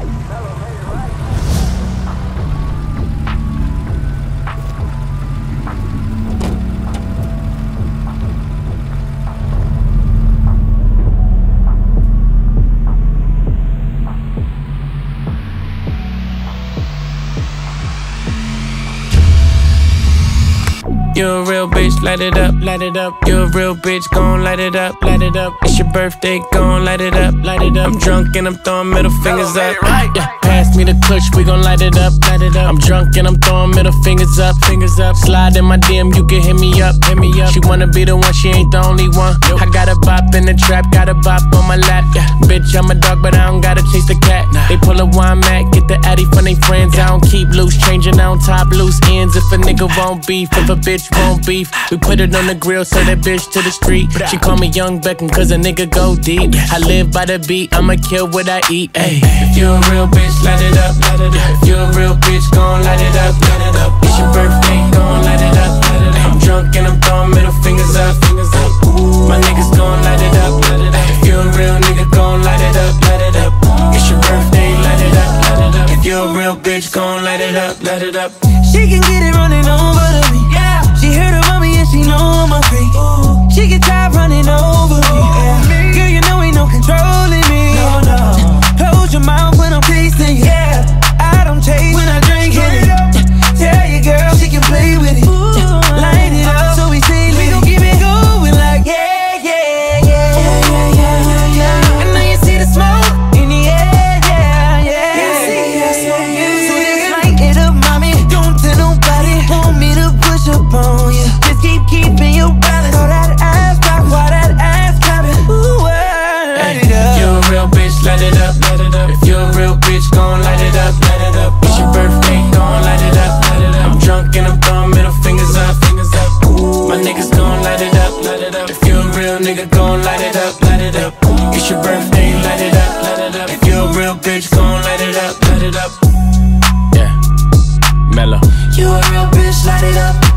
Elevator You a real bitch, light it up, light it up. You're a real bitch, gon' light it up, light it up. It's your birthday, gon' light it up, light it up. I'm drunk and I'm throwing middle fingers up. Yeah, pass me the kush, we gon' light it up, light it up. I'm drunk and I'm throwing middle fingers up, fingers up. Slide in my DM, you can hit me up, hit me up. She wanna be the one, she ain't the only one. I got a bop in the trap, got a bop on my lap. Yeah, bitch, I'm a dog, but I don't gotta chase the cat. They pull a wine mat, get the addy from they friends. I don't keep loose, changing on top loose ends. If a nigga won't beef, if a bitch won't beef, we put it on the grill, sell that bitch to the street. She call me Young Beckham, cause a nigga go deep. I live by the beat, I'ma kill what I eat. Ay. You a real bitch, light it up, you a real bitch, gon' light it up, light it up. It's your birthday, gon' light it up. I'm drunk and I'm throwing middle fingers up. My niggas gon' light it up, light it up. If you a real nigga, gon' light it up, light it up. It's your birthday, light it up, light it up. If you a real bitch, gon' light it up, light it up. She can get it running over nigga, gon' light it up, light it up. It's your birthday, light it up, light it up. If you a real bitch, gon' light it up, light it up. Yeah, mellow. You a real bitch, light it up.